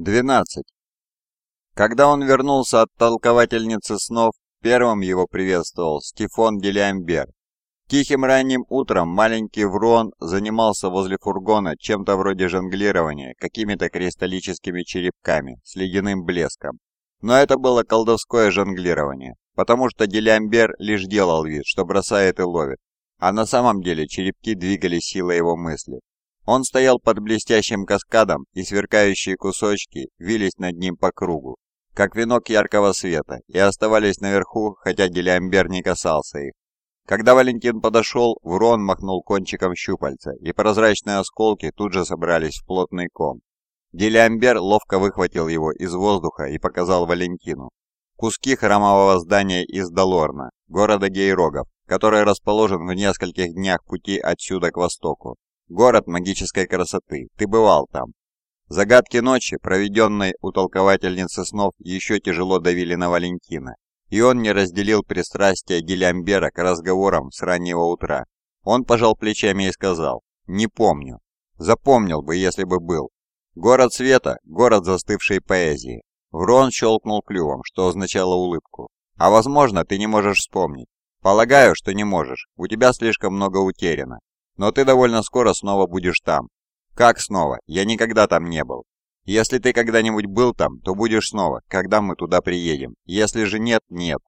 12. Когда он вернулся от толковательницы снов, первым его приветствовал Стефан Гелиамбер. Тихим ранним утром маленький Врон занимался возле фургона чем-то вроде жонглирования какими-то кристаллическими черепками с ледяным блеском. Но это было колдовское жонглирование, потому что Гелиамбер лишь делал вид, что бросает и ловит, а на самом деле черепки двигали силой его мысли. Он стоял под блестящим каскадом, и сверкающие кусочки вились над ним по кругу, как венок яркого света, и оставались наверху, хотя Делиамбер не касался их. Когда Валентин подошел, Врон махнул кончиком щупальца, и прозрачные осколки тут же собрались в плотный ком. Делиамбер ловко выхватил его из воздуха и показал Валентину. Куски храмового здания из Долорна, города Гейрогов, который расположен в нескольких днях пути отсюда к востоку. Город магической красоты. Ты бывал там. Загадки ночи, проведенной у толковательницы снов, еще тяжело давили на Валентина, и он не разделил пристрастия Гелямбера к разговорам с раннего утра. Он пожал плечами и сказал, «Не помню. Запомнил бы, если бы был. Город света, город застывшей поэзии». Врон щелкнул клювом, что означало улыбку. «А возможно, ты не можешь вспомнить. Полагаю, что не можешь. У тебя слишком много утеряно. Но ты довольно скоро снова будешь там. Как снова? Я никогда там не был. Если ты когда-нибудь был там, то будешь снова, когда мы туда приедем. Если же нет, нет.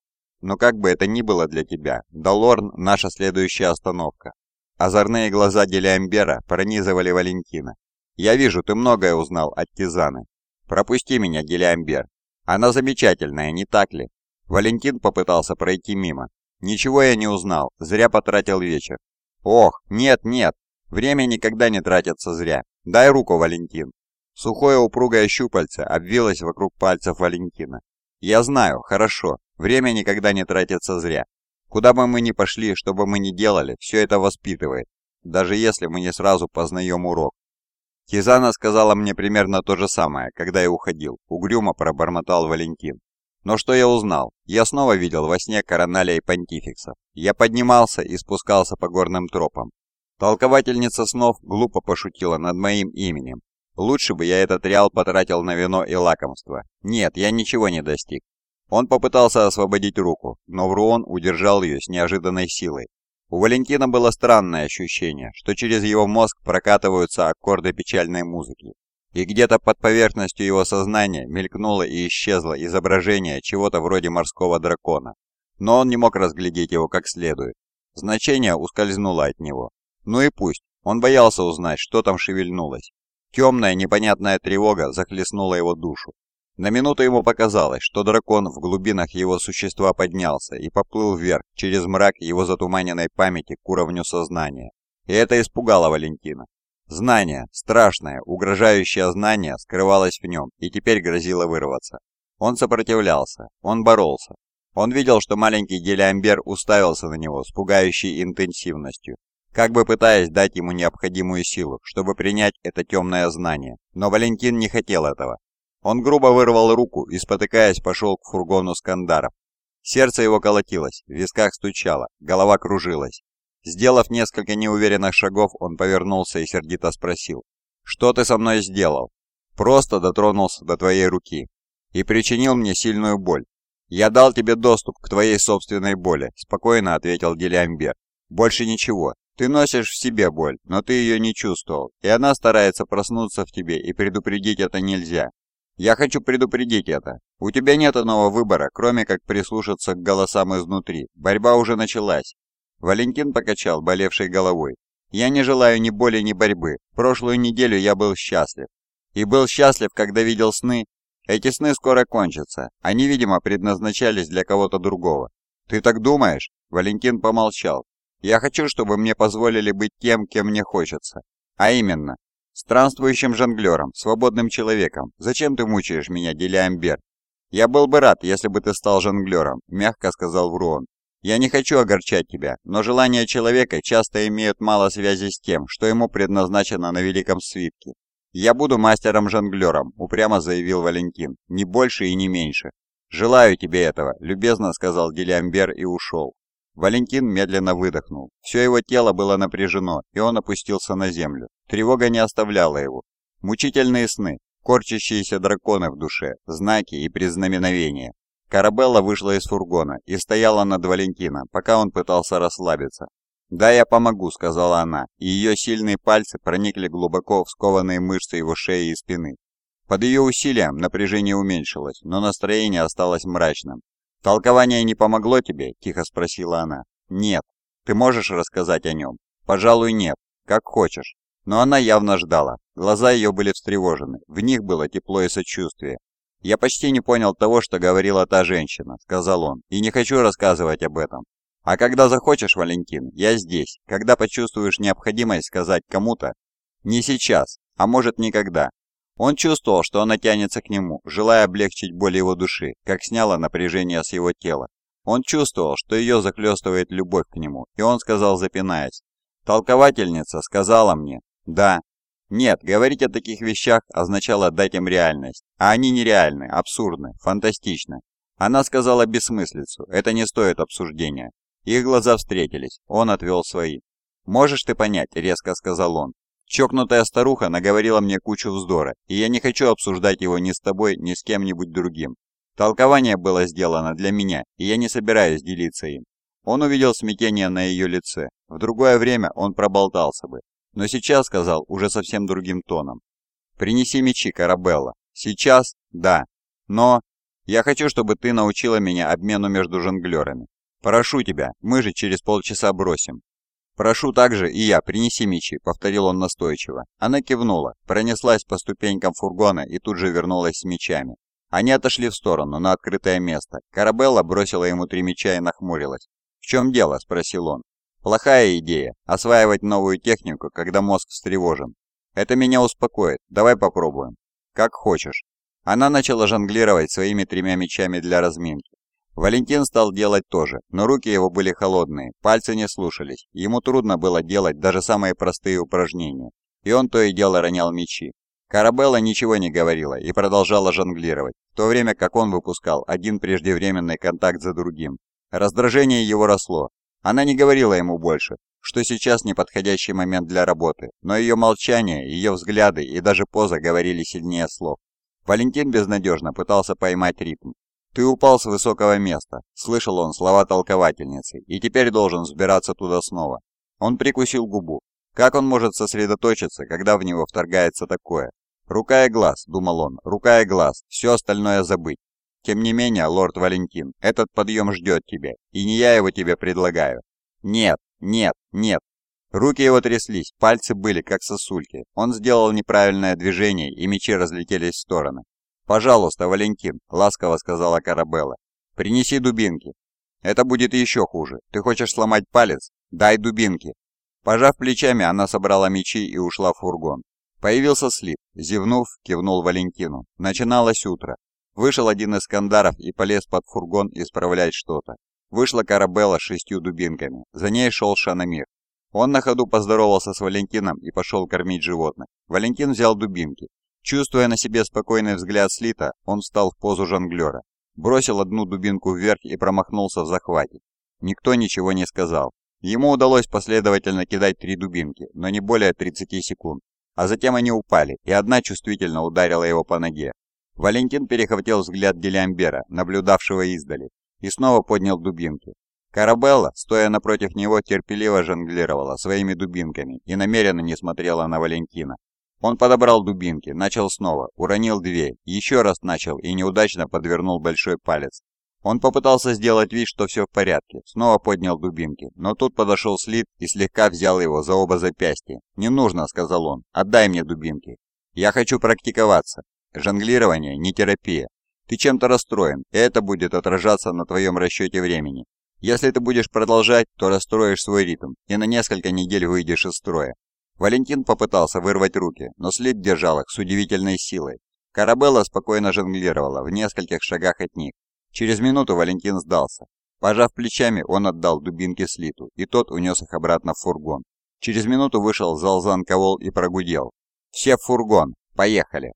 Но как бы это ни было для тебя, Долорн – наша следующая остановка. Озорные глаза Делиамбера пронизывали Валентина. «Я вижу, ты многое узнал от Тизаны. Пропусти меня, Делиамбер. Она замечательная, не так ли?» Валентин попытался пройти мимо. «Ничего я не узнал, зря потратил вечер. «Ох, нет, нет, время никогда не тратится зря. Дай руку, Валентин». Сухое упругое щупальце обвилось вокруг пальцев Валентина. «Я знаю, хорошо, время никогда не тратится зря. Куда бы мы ни пошли, что бы мы ни делали, все это воспитывает, даже если мы не сразу познаем урок. Кизана сказала мне примерно то же самое, когда я уходил, угрюмо пробормотал Валентин. Но что я узнал? Я снова видел во сне Короналя и Понтификсов. Я поднимался и спускался по горным тропам. Толковательница снов глупо пошутила над моим именем. Лучше бы я этот реал потратил на вино и лакомство. Нет, я ничего не достиг. Он попытался освободить руку, но Вруон удержал ее с неожиданной силой. У Валентина было странное ощущение, что через его мозг прокатываются аккорды печальной музыки и где-то под поверхностью его сознания мелькнуло и исчезло изображение чего-то вроде морского дракона. Но он не мог разглядеть его как следует. Значение ускользнуло от него. Ну и пусть, он боялся узнать, что там шевельнулось. Темная непонятная тревога захлестнула его душу. На минуту ему показалось, что дракон в глубинах его существа поднялся и поплыл вверх через мрак его затуманенной памяти к уровню сознания. И это испугало Валентина. Знание, страшное, угрожающее знание скрывалось в нем и теперь грозило вырваться. Он сопротивлялся, он боролся. Он видел, что маленький Делиамбер уставился на него с пугающей интенсивностью, как бы пытаясь дать ему необходимую силу, чтобы принять это темное знание. Но Валентин не хотел этого. Он грубо вырвал руку и, спотыкаясь, пошел к фургону Скандаров. Сердце его колотилось, в висках стучало, голова кружилась. Сделав несколько неуверенных шагов, он повернулся и сердито спросил. «Что ты со мной сделал?» «Просто дотронулся до твоей руки и причинил мне сильную боль. Я дал тебе доступ к твоей собственной боли», — спокойно ответил Гелиамбер. «Больше ничего. Ты носишь в себе боль, но ты ее не чувствовал, и она старается проснуться в тебе, и предупредить это нельзя. Я хочу предупредить это. У тебя нет иного выбора, кроме как прислушаться к голосам изнутри. Борьба уже началась. Валентин покачал болевшей головой. «Я не желаю ни боли, ни борьбы. Прошлую неделю я был счастлив. И был счастлив, когда видел сны. Эти сны скоро кончатся. Они, видимо, предназначались для кого-то другого. Ты так думаешь?» Валентин помолчал. «Я хочу, чтобы мне позволили быть тем, кем мне хочется. А именно, странствующим жонглером, свободным человеком. Зачем ты мучаешь меня, Делиамбер?» «Я был бы рад, если бы ты стал жонглером», — мягко сказал Вруон. Я не хочу огорчать тебя, но желания человека часто имеют мало связи с тем, что ему предназначено на великом свитке. «Я буду мастером-жонглером», — упрямо заявил Валентин, — «не больше и не меньше». «Желаю тебе этого», — любезно сказал Делиамбер и ушел. Валентин медленно выдохнул. Все его тело было напряжено, и он опустился на землю. Тревога не оставляла его. Мучительные сны. корчащиеся драконы в душе, знаки и предзнаменовения. Карабелла вышла из фургона и стояла над Валентином, пока он пытался расслабиться. «Да, я помогу», — сказала она, и ее сильные пальцы проникли глубоко в скованные мышцы его шеи и спины. Под ее усилием напряжение уменьшилось, но настроение осталось мрачным. «Толкование не помогло тебе?» – тихо спросила она. «Нет. Ты можешь рассказать о нем?» «Пожалуй, нет. Как хочешь». Но она явно ждала. Глаза ее были встревожены, в них было тепло и сочувствие. «Я почти не понял того, что говорила та женщина», — сказал он, — «и не хочу рассказывать об этом. А когда захочешь, Валентин, я здесь. Когда почувствуешь необходимость сказать кому-то, не сейчас, а может никогда, он чувствовал, что она тянется к нему, желая облегчить боль его души, как сняла напряжение с его тела. Он чувствовал, что ее захлестывает любовь к нему, и он сказал, запинаясь. «Толковательница сказала мне». «Да». Нет, говорить о таких вещах означало дать им реальность, а они нереальны, абсурдны, фантастичны. Она сказала бессмыслицу, это не стоит обсуждения. Их глаза встретились, он отвел свои. «Можешь ты понять», — резко сказал он, Чокнутая старуха наговорила мне кучу вздора, и я не хочу обсуждать его ни с тобой, ни с кем-нибудь другим. Толкование было сделано для меня, и я не собираюсь делиться им. Он увидел смятение на ее лице. В другое время он проболтался бы, но сейчас сказал уже совсем другим тоном. «Принеси мечи, Карабелла. Сейчас? Да. Но я хочу, чтобы ты научила меня обмену между жонглерами. Прошу тебя, мы же через полчаса бросим. «Прошу также и я, принеси мечи», — повторил он настойчиво. Она кивнула, пронеслась по ступенькам фургона и тут же вернулась с мечами. Они отошли в сторону, на открытое место. Карабелла бросила ему три меча и нахмурилась. «В чем дело?» – спросил он. «Плохая идея – осваивать новую технику, когда мозг встревожен. Это меня успокоит. Давай попробуем». «Как хочешь». Она начала жонглировать своими тремя мечами для разминки. Валентин стал делать то же, но руки его были холодные, пальцы не слушались, ему трудно было делать даже самые простые упражнения, и он то и дело ронял мечи. Карабелла ничего не говорила и продолжала жонглировать, в то время как он выпускал один преждевременный контакт за другим. Раздражение его росло. Она не говорила ему больше, что сейчас неподходящий момент для работы, но ее молчание, ее взгляды и даже поза говорили сильнее слов. Валентин безнадежно пытался поймать ритм, «Ты упал с высокого места», — слышал он слова толковательницы, «и теперь должен взбираться туда снова». Он прикусил губу. Как он может сосредоточиться, когда в него вторгается такое? «Рука и глаз», — думал он, — «рука и глаз, все остальное забыть». Тем не менее, лорд Валентин, этот подъем ждет тебя, и не я его тебе предлагаю. Нет, нет, нет. Руки его тряслись, пальцы были как сосульки. Он сделал неправильное движение, и мечи разлетелись в стороны. «Пожалуйста, Валентин», — ласково сказала Карабелла. «Принеси дубинки». «Это будет еще хуже. Ты хочешь сломать палец? Дай дубинки». Пожав плечами, она собрала мечи и ушла в фургон. Появился Слип. Зевнув, кивнул Валентину. Начиналось утро. Вышел один из кандаров и полез под фургон исправлять что-то. Вышла Карабелла с шестью дубинками. За ней шел Шанамир. Он на ходу поздоровался с Валентином и пошел кормить животных. Валентин взял дубинки. Чувствуя на себе спокойный взгляд Слита, он встал в позу жонглера, бросил одну дубинку вверх и промахнулся в захвате. Никто ничего не сказал. Ему удалось последовательно кидать три дубинки, но не более 30 секунд. А затем они упали, и одна чувствительно ударила его по ноге. Валентин перехватил взгляд Гелиамбера, наблюдавшего издали, и снова поднял дубинки. Карабелла, стоя напротив него, терпеливо жонглировала своими дубинками и намеренно не смотрела на Валентина. Он подобрал дубинки, начал снова, уронил две, еще раз начал и неудачно подвернул большой палец. Он попытался сделать вид, что все в порядке, снова поднял дубинки, но тут подошел Слит и слегка взял его за оба запястья. «Не нужно», — сказал он, — «отдай мне дубинки. Я хочу практиковаться. Жонглирование не терапия. Ты чем-то расстроен, и это будет отражаться на твоем расчете времени. Если ты будешь продолжать, то расстроишь свой ритм и на несколько недель выйдешь из строя. Валентин попытался вырвать руки, но след держал их с удивительной силой. Карабелла спокойно жонглировала в нескольких шагах от них. Через минуту Валентин сдался. Пожав плечами, он отдал дубинки Слиту, и тот унес их обратно в фургон. Через минуту вышел Залзан Ковол и прогудел. «Все в фургон! Поехали!»